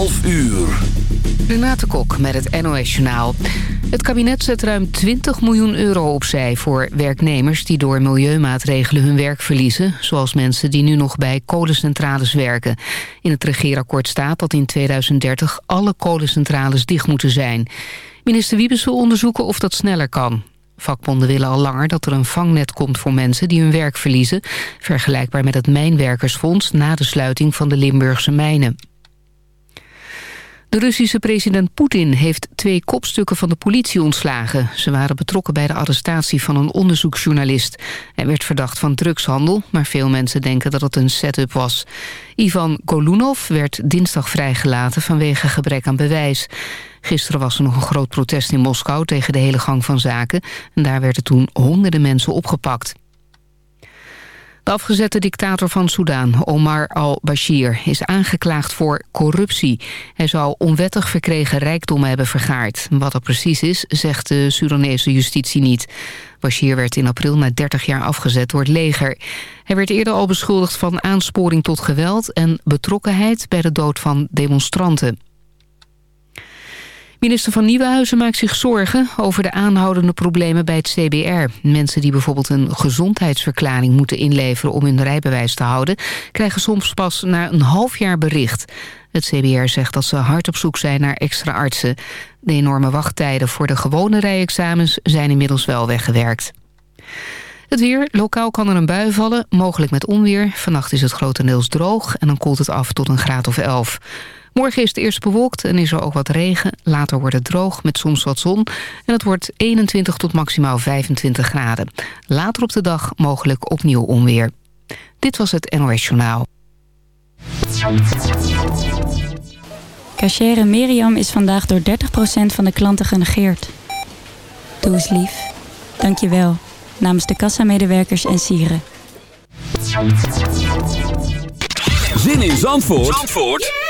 12 uur. Renate Kok met het NOS Journaal. Het kabinet zet ruim 20 miljoen euro opzij voor werknemers... die door milieumaatregelen hun werk verliezen... zoals mensen die nu nog bij kolencentrales werken. In het regeerakkoord staat dat in 2030 alle kolencentrales dicht moeten zijn. Minister Wiebes wil onderzoeken of dat sneller kan. Vakbonden willen al langer dat er een vangnet komt voor mensen die hun werk verliezen... vergelijkbaar met het Mijnwerkersfonds na de sluiting van de Limburgse mijnen. De Russische president Poetin heeft twee kopstukken van de politie ontslagen. Ze waren betrokken bij de arrestatie van een onderzoeksjournalist. Hij werd verdacht van drugshandel, maar veel mensen denken dat het een setup was. Ivan Golunov werd dinsdag vrijgelaten vanwege gebrek aan bewijs. Gisteren was er nog een groot protest in Moskou tegen de hele gang van zaken. En daar werden toen honderden mensen opgepakt. De afgezette dictator van Soedan, Omar al-Bashir, is aangeklaagd voor corruptie. Hij zou onwettig verkregen rijkdom hebben vergaard. Wat er precies is, zegt de Sudanese justitie niet. Bashir werd in april na 30 jaar afgezet door het leger. Hij werd eerder al beschuldigd van aansporing tot geweld... en betrokkenheid bij de dood van demonstranten. Minister van Nieuwenhuizen maakt zich zorgen over de aanhoudende problemen bij het CBR. Mensen die bijvoorbeeld een gezondheidsverklaring moeten inleveren om hun rijbewijs te houden, krijgen soms pas na een half jaar bericht. Het CBR zegt dat ze hard op zoek zijn naar extra artsen. De enorme wachttijden voor de gewone rijexamens zijn inmiddels wel weggewerkt. Het weer, lokaal kan er een bui vallen, mogelijk met onweer. Vannacht is het grotendeels droog en dan koelt het af tot een graad of 11. Morgen is het eerst bewolkt en is er ook wat regen. Later wordt het droog met soms wat zon. En het wordt 21 tot maximaal 25 graden. Later op de dag mogelijk opnieuw onweer. Dit was het NOS Journaal. Cachere Miriam is vandaag door 30% van de klanten genegeerd. Doe eens lief. Dank je wel. Namens de kassamedewerkers en sieren. Zin in Zandvoort? Zandvoort?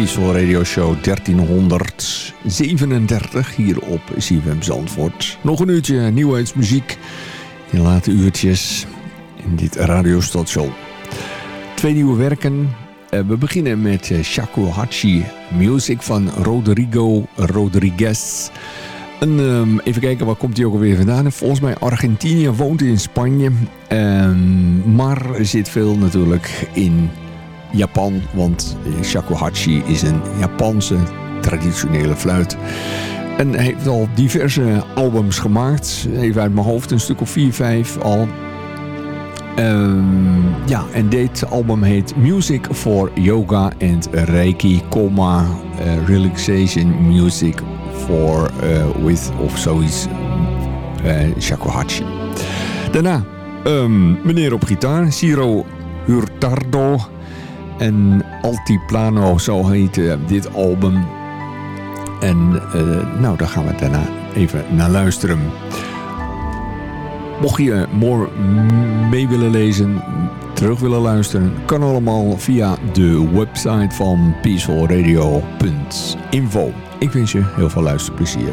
Peaceful Radio Show 1337 hier op CFM Zandvoort. Nog een uurtje nieuwheidsmuziek in late uurtjes in dit radiostation. Twee nieuwe werken. Eh, we beginnen met eh, Shakuhachi Music van Rodrigo Rodriguez. En, um, even kijken, waar komt hij ook alweer vandaan? Volgens mij Argentinië, woont in Spanje. Um, maar zit veel natuurlijk in Japan, want shakuhachi is een Japanse traditionele fluit. En heeft al diverse albums gemaakt. Even uit mijn hoofd, een stuk of 4, 5 al. Um, ja, en dit album heet Music for Yoga and Reiki, comma, uh, Relaxation Music for uh, with of zoiets uh, shakuhachi. Daarna um, meneer op gitaar, Ciro Hurtado. En Altiplano, zo heet uh, dit album. En uh, nou, daar gaan we daarna even naar luisteren. Mocht je more mee willen lezen, terug willen luisteren... kan allemaal via de website van peacefulradio.info. Ik wens je heel veel luisterplezier.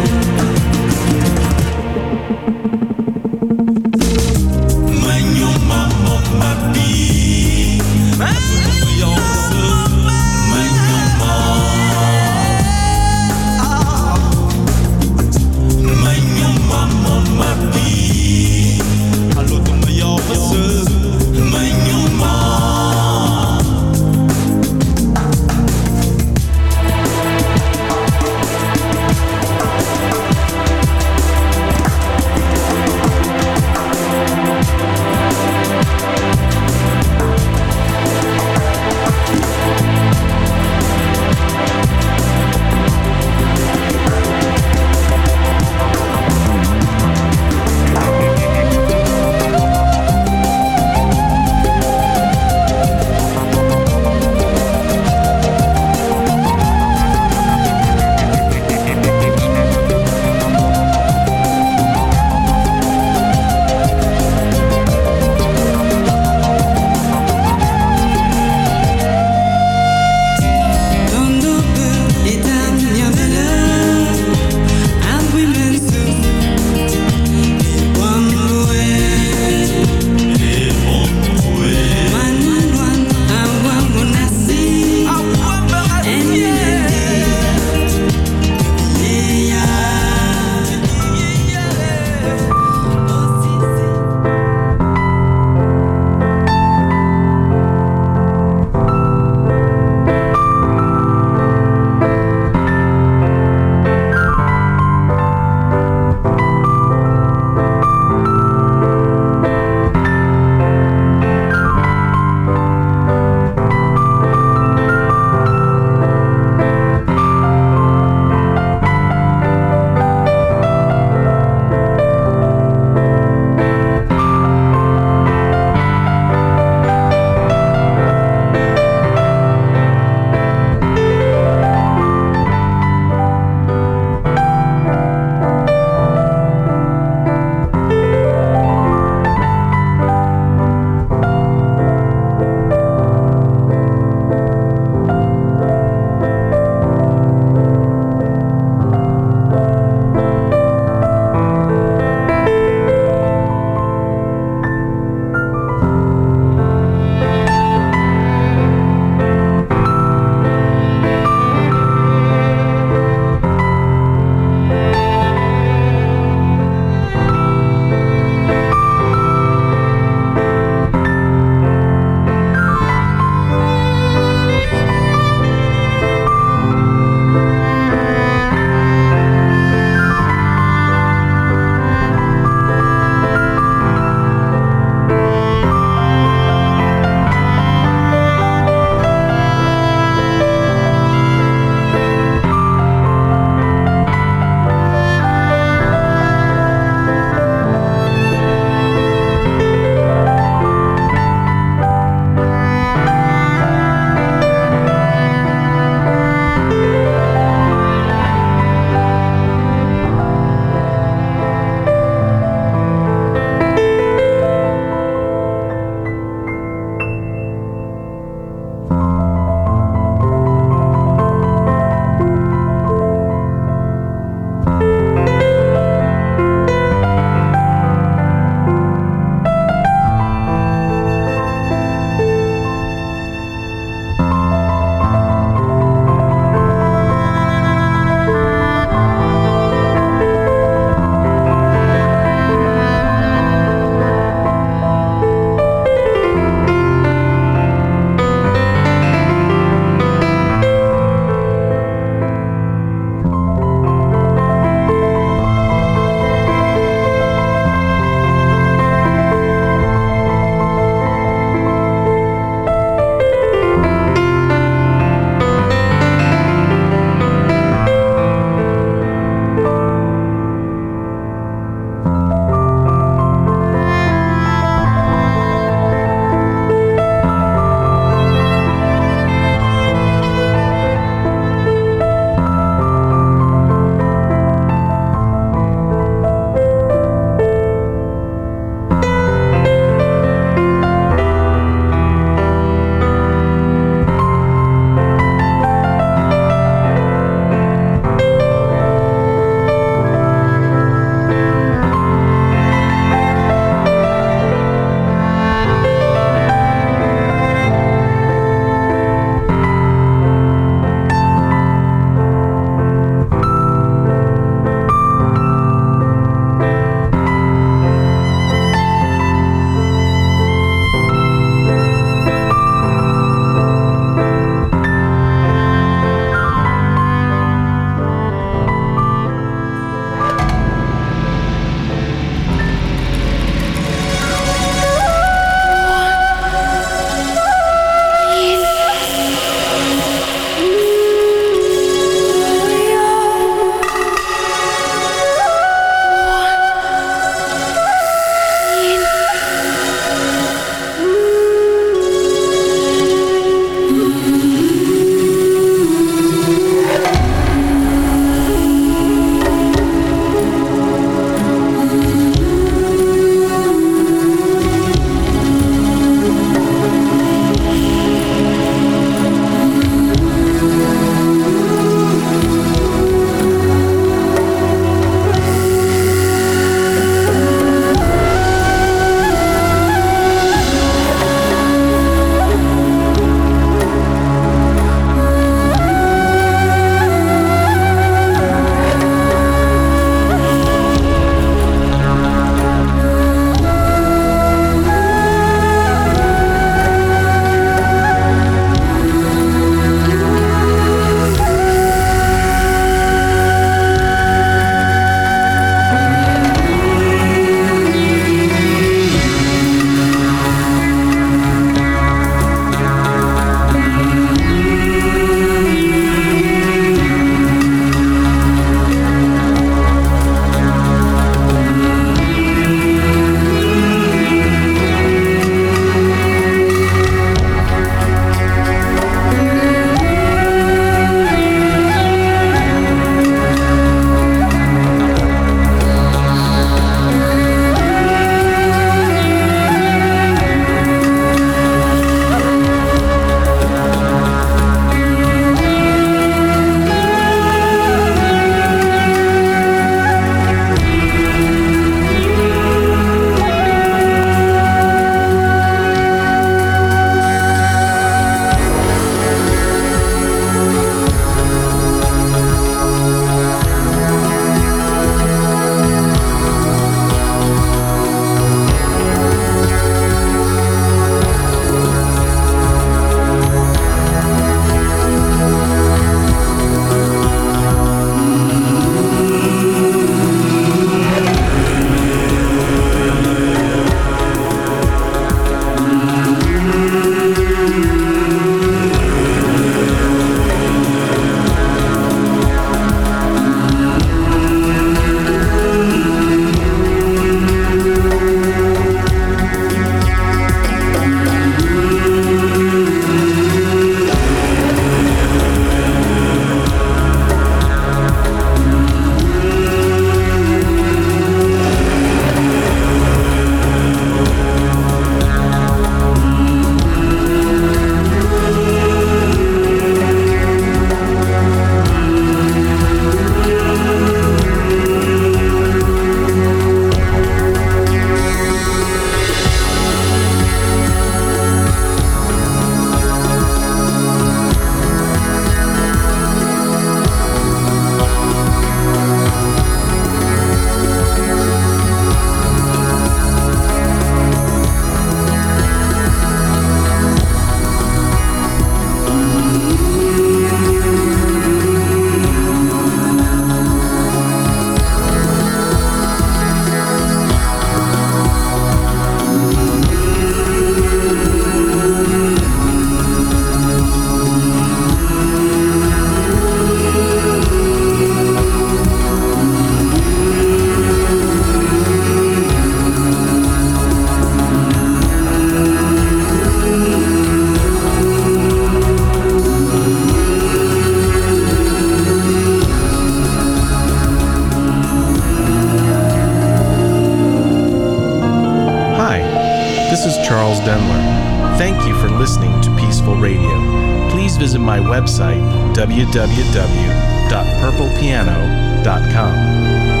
www.purplepiano.com.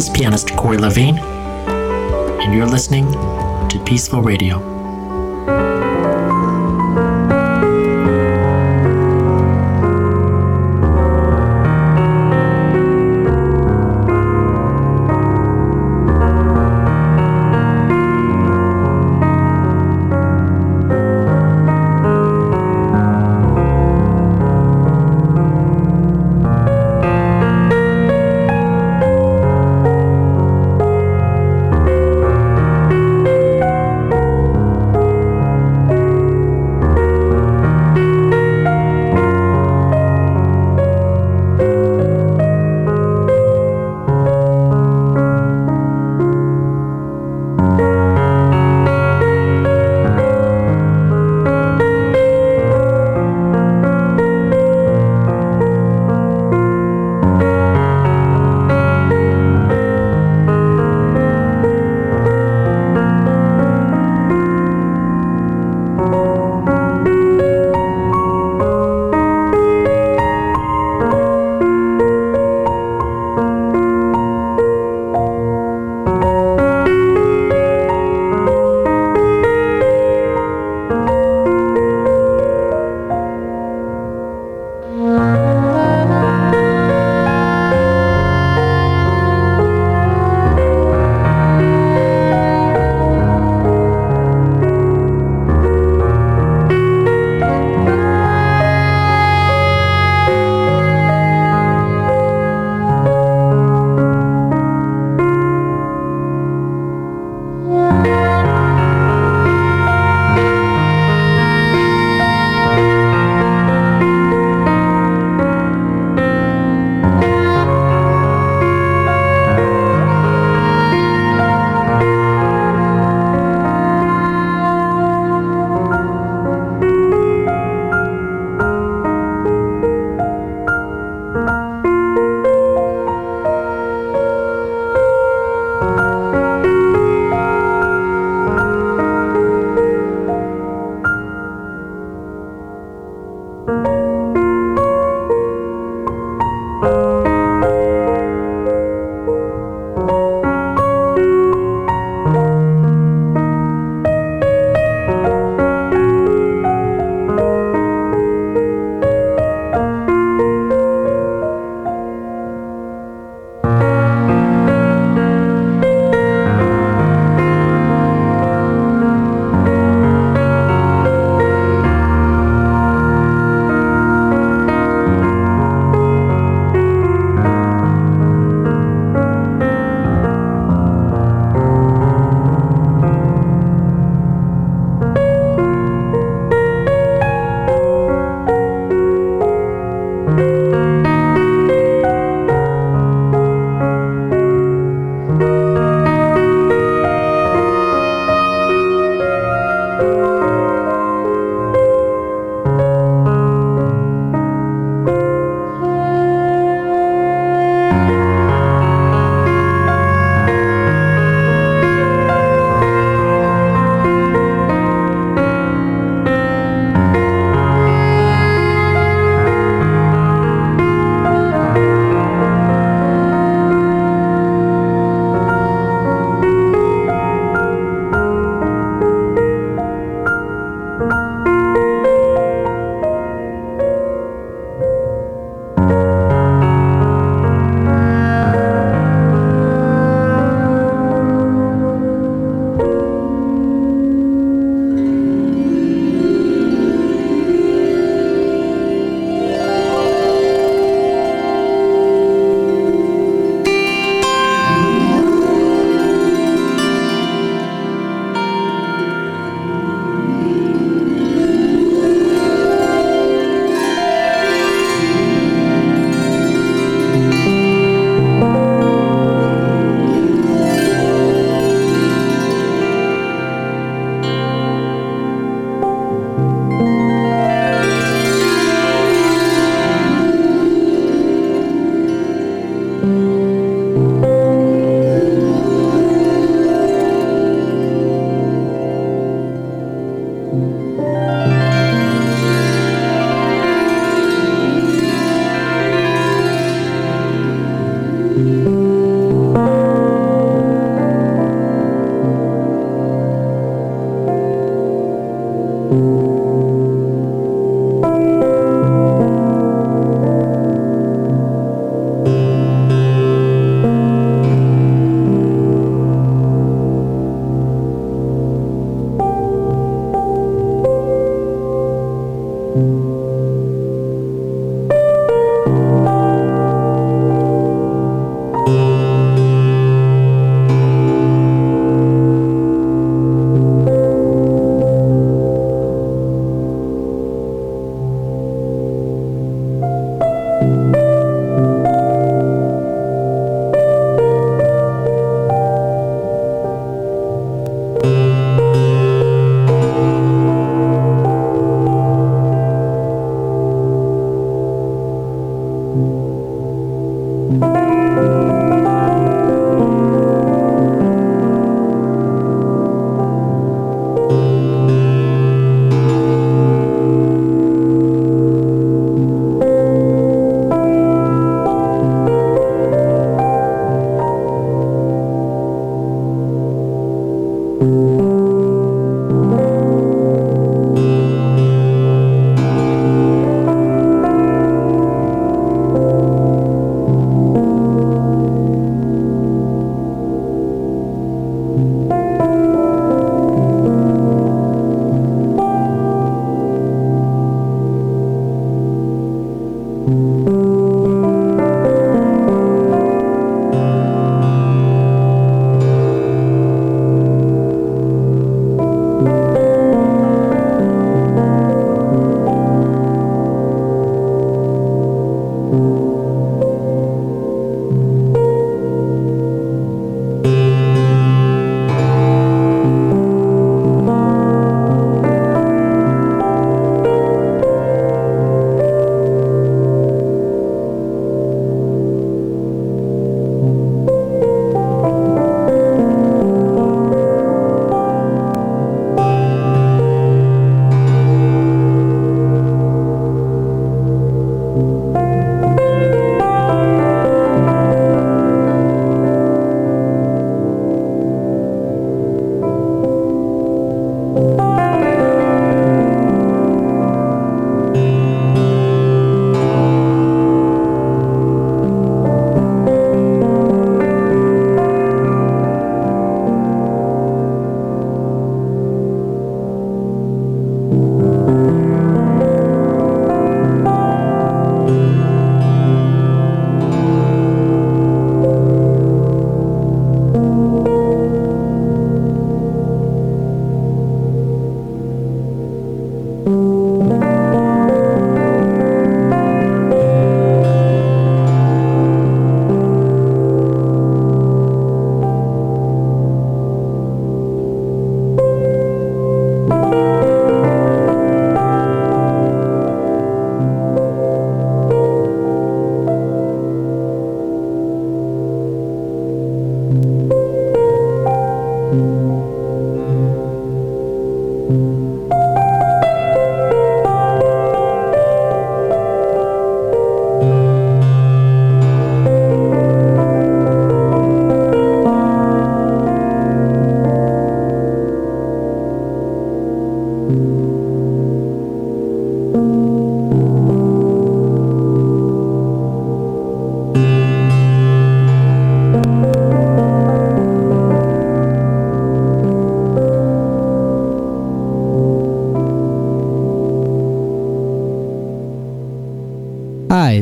This is pianist Corey Levine, and you're listening to Peaceful Radio.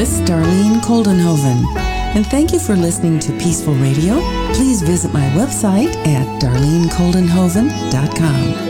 artist Darlene Coldenhoven. And thank you for listening to Peaceful Radio. Please visit my website at darlenecoldenhoven.com.